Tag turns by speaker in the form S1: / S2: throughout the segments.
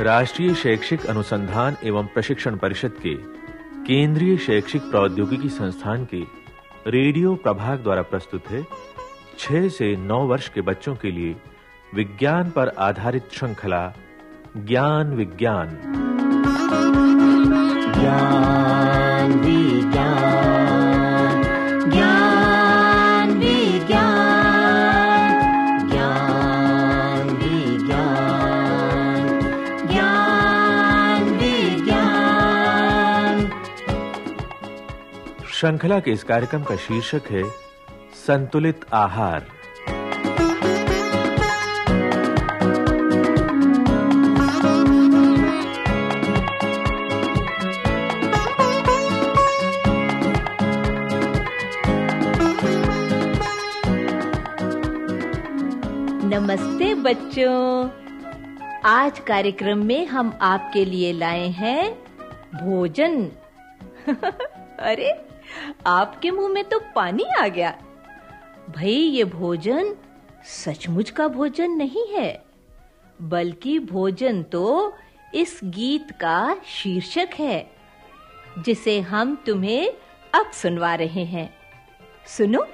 S1: राष्ट्रीय शैक्षिक अनुसंधान एवं प्रशिक्षण परिषद के, केंद्रीय शैक्षिक प्रौद्योगिकी संस्थान के, रेडियो प्रभाग द्वारा प्रस्तुत है 6 से 9 वर्ष के बच्चों के लिए विज्ञान पर आधारित श्रृंखला, ज्ञान विज्ञान।
S2: ज्ञान
S1: श्रृंखला के इस कार्यक्रम का शीर्षक है, संतुलित आहार।
S3: नमस्ते बच्चों। आज कार्यक्रम में हम आपके लिए लाए हैं भोजन। अरे आपके मुँह में तो पानी आ गया। भाई, ये भोजन सचमुच का भोजन नहीं है, बल्कि भोजन तो इस गीत का शीर्षक है, जिसे हम तुम्हें अब सुनवा रहे हैं। सुनो।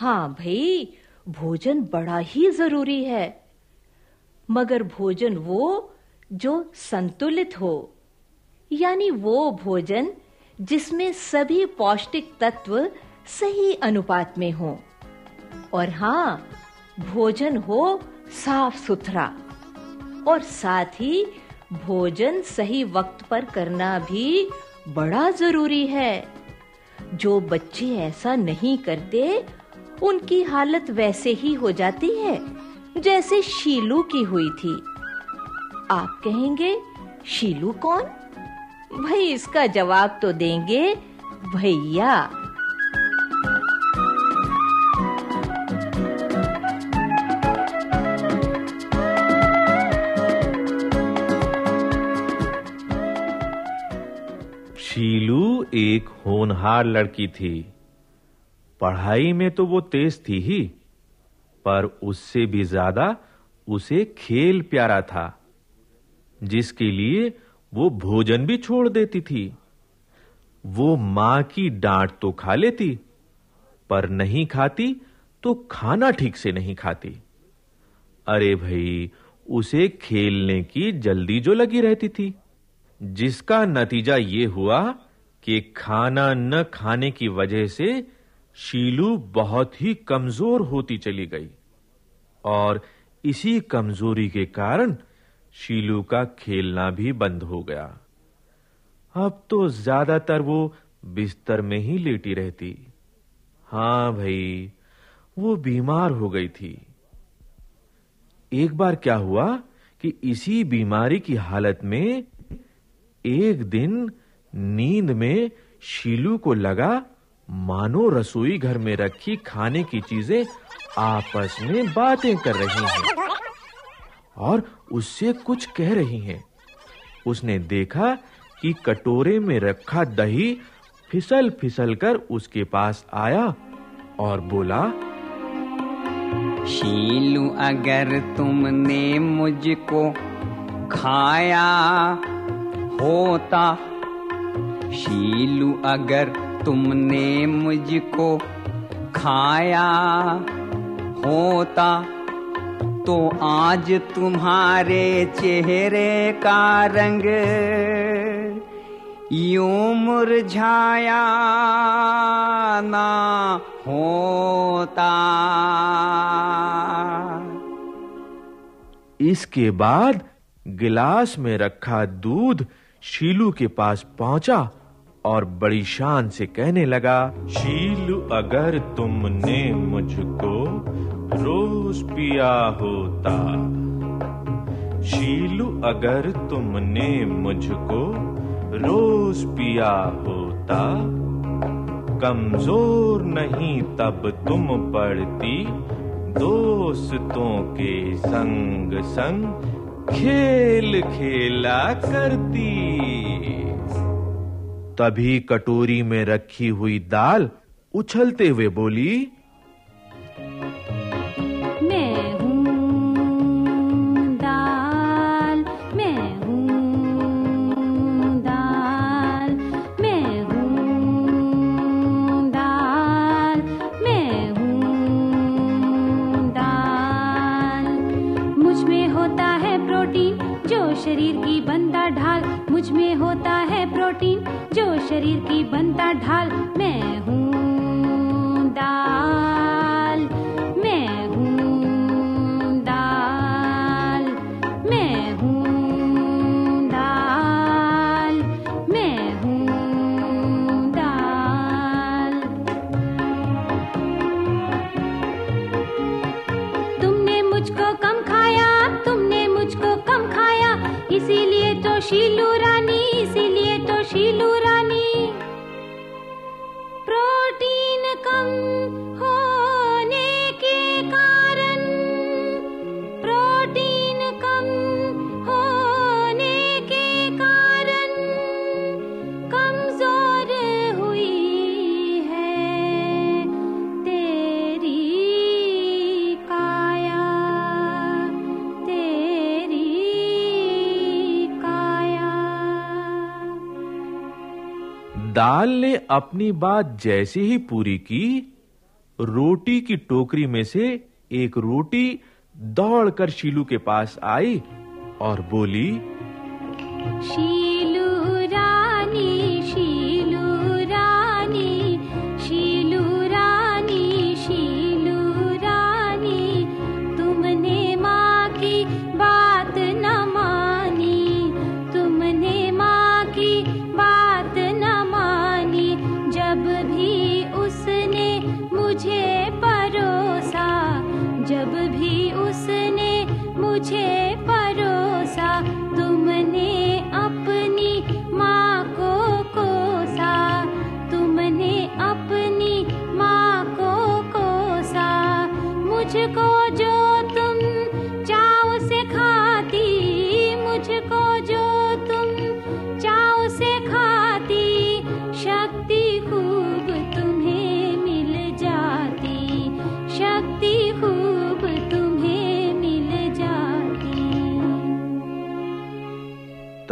S4: हाँ
S3: भाई, भोजन बड़ा ही ज़रूरी है। मगर भोजन वो जो संतुलित हो। यानी वो भोजन जिसमें सभी पौष्टिक तत्व सही अनुपात में हो। और हाँ भोजन हो साफ़ सुथरा। और साथ ही भोजन सही वक्त पर करना भी बड़ा ज़रूरी है। जो बच्चे ऐसा नहीं करते उनकी हालत वैसे ही हो जाती है, जैसे शीलू की हुई थी। आप कहेंगे, शीलू कौन? भाई, इसका जवाब तो देंगे भैया।
S1: शीलू एक होनहार लड़की थी। पढ़ाई में तो वो तेज थी ही, पर उससे भी ज़्यादा उसे खेल प्यारा था, जिसके लिए वो भोजन भी छोड़ देती थी। वो माँ की डांट तो खा लेती, पर नहीं खाती तो खाना ठीक से नहीं खाती। अरे भाई, उसे खेलने की जल्दी जो लगी रहती थी, जिसका नतीजा ये हुआ कि खाना न खाने की वजह से शीलू बहुत ही कमज़ोर होती चली गई। और इसी कमज़ोरी के कारण शीलू का खेलना भी बंद हो गया। अब तो ज़्यादातर वो बिस्तर में ही लेटी रहती। हाँ भाई, वो बीमार हो गई थी। एक बार क्या हुआ कि इसी बीमारी की हालत में एक दिन नींद में शीलू को लगा मानो रसोई घर में रखी खाने की चीज़ें आपस में बातें कर रही हैं और उससे कुछ कह रही हैं। उसने देखा कि कटोरे में रखा दही फिसल फिसल कर उसके पास आया और बोला
S5: शीलू अगर तुमने मुझको खाया होता शीलू अगर तुमने मुझको खाया होता तो आज तुम्हारे चेहरे का रंग यूँ मुरझाया ना होता।
S1: इसके बाद गिलास में रखा दूध शीलू के पास पहुँचा और बड़ी शान से कहने लगा, शीलू अगर तुमने मुझको रोज पिया होता, शीलू अगर तुमने मुझको रोज पिया होता, कमज़ोर नहीं तब तुम पड़ती दोस्तों के संग संग खेल खेला करती। तभी कटोरी में रखी हुई दाल उछलते हुए बोली
S4: ढाल दाल
S1: ने अपनी बात जैसे ही पूरी की, रोटी की टोकरी में से एक रोटी दौड़कर शीलू के पास आई और बोली
S4: शीलू मुझे परोसा जब भी उसने मुझे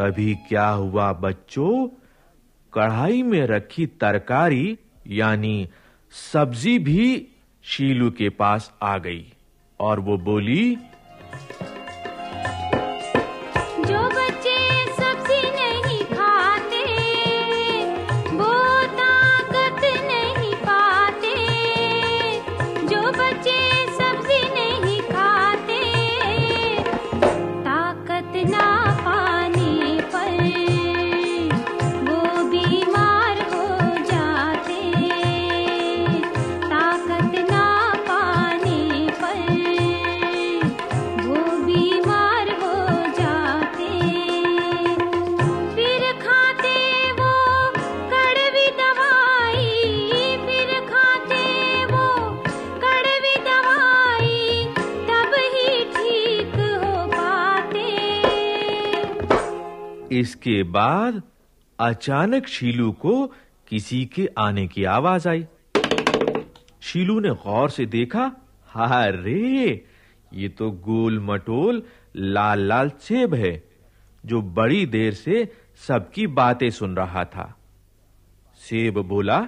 S1: तभी क्या हुआ बच्चों? कढ़ाई में रखी तरकारी, यानी सब्ज़ी भी शीलू के पास आ गई। और वो बोली इसके बाद अचानक शीलू को किसी के आने की आवाज़ आई। शीलू ने गौर से देखा, अरे, ये तो गोल मटोल लाल लाल सेब है, जो बड़ी देर से सबकी बातें सुन रहा था। सेब बोला,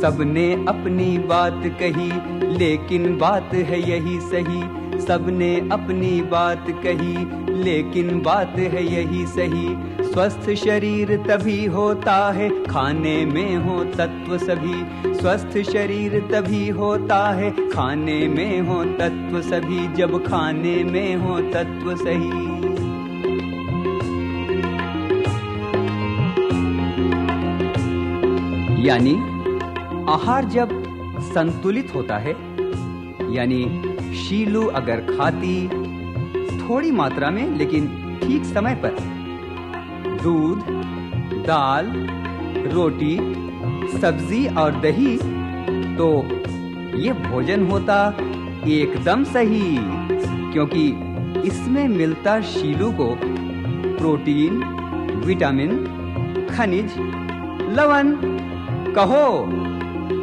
S5: सबने अपनी बात कही, लेकिन बात है यही सही। सबने अपनी बात कही, लेकिन बात है यही सही। स्वस्थ शरीर तभी होता है, खाने में हो तत्व सभी। स्वस्थ शरीर तभी होता है, खाने में हो तत्व सभी। जब खाने में हो तत्व सही। यानी, आहार जब संतुलित होता है, यानी शीलू अगर खाती, थोड़ी मात्रा में, लेकिन ठीक समय पर। दूध, दाल, रोटी, सब्ज़ी और दही तो ये भोजन होता एकदम सही, क्योंकि इसमें मिलता शीलू को प्रोटीन, विटामिन, खनिज, लवण। कहो,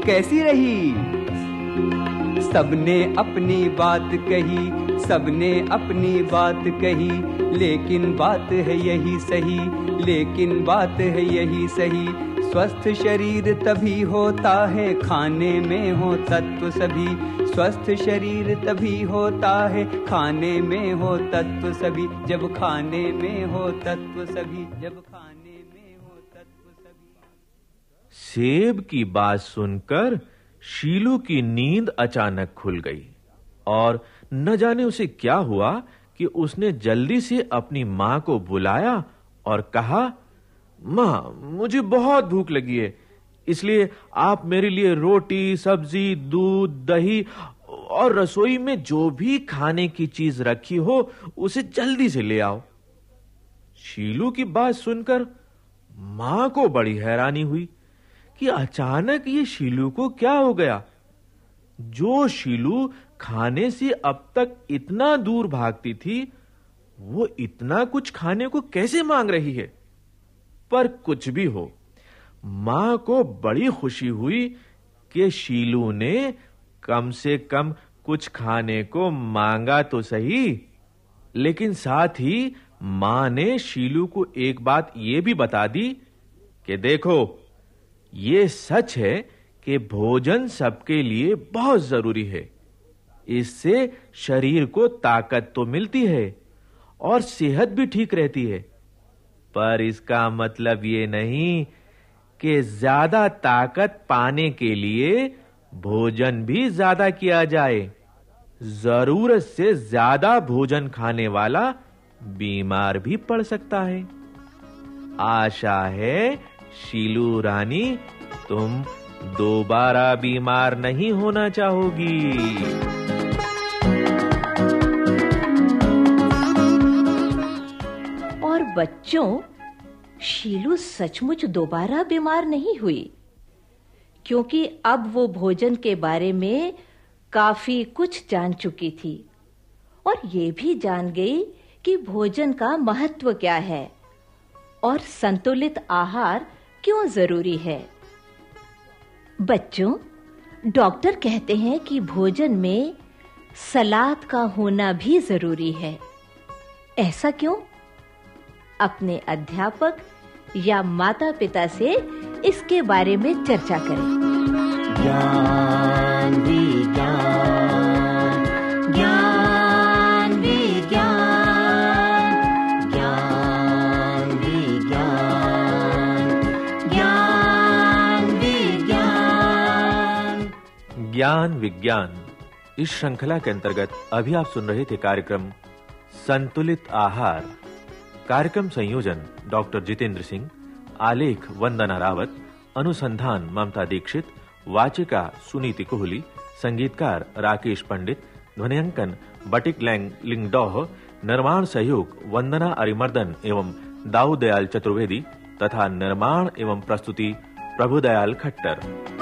S5: कैसी रही? सबने अपनी बात कही, सबने अपनी बात कही, लेकिन बात है यही सही, लेकिन बात है यही सही। स्वस्थ शरीर तभी होता है, खाने में हो तत्व सभी। स्वस्थ शरीर तभी होता है, खाने में हो तत्व सभी। जब खाने में हो तत्व सभी, जब खाने में हो तत्व सभी।
S1: सेब की बात सुनकर शीलू की नींद अचानक खुल गई और न जाने उसे क्या हुआ कि उसने जल्दी से अपनी माँ को बुलाया और कहा, माँ, मुझे बहुत भूख लगी है, इसलिए आप मेरे लिए रोटी, सब्ज़ी, दूध, दही और रसोई में जो भी खाने की चीज़ रखी हो, उसे जल्दी से ले आओ। शीलू की बात सुनकर माँ को बड़ी हैरानी हुई। कि अचानक ये शीलू को क्या हो गया? जो शीलू खाने से अब तक इतना दूर भागती थी, वो इतना कुछ खाने को कैसे मांग रही है? पर कुछ भी हो, माँ को बड़ी खुशी हुई कि शीलू ने कम से कम कुछ खाने को मांगा तो सही, लेकिन साथ ही माँ ने शीलू को एक बात यह भी बता दी कि देखो ये सच है कि भोजन सबके लिए बहुत ज़रूरी है। इससे शरीर को ताकत तो मिलती है और सेहत भी ठीक रहती है। पर इसका मतलब ये नहीं कि ज़्यादा ताकत पाने के लिए भोजन भी ज़्यादा किया जाए। ज़रूरत से ज़्यादा भोजन खाने वाला बीमार भी पड़ सकता है। आशा है शीलू रानी, तुम दोबारा बीमार नहीं होना चाहोगी।
S3: और बच्चों, शीलू सचमुच दोबारा बीमार नहीं हुई, क्योंकि अब वो भोजन के बारे में काफ़ी कुछ जान चुकी थी। और ये भी जान गई कि भोजन का महत्व क्या है, और संतुलित आहार क्यों ज़रूरी है? बच्चों, डॉक्टर कहते हैं कि भोजन में सलाद का होना भी ज़रूरी है। ऐसा क्यों? अपने अध्यापक या माता-पिता से इसके बारे में चर्चा करें।
S2: ज्ञान
S1: ज्ञान विज्ञान। इस श्रृंखला के अंतर्गत अभी आप सुन रहे थे कार्यक्रम संतुलित आहार। कार्यक्रम संयोजन डॉक्टर जितेंद्र सिंह, आलेख वंदना रावत, अनुसंधान ममता दीक्षित, वाचिका सुनीति कोहली, संगीतकार राकेश पंडित, ध्वनियांकन बटिक लैंग लिंगडोह, निर्माण सहयोग वंदना अरिमर्दन एवं दाऊदयाल चतुर्वेदी तथा निर्माण एवं प्रस्तुति प्रभुदयाल खट्टर।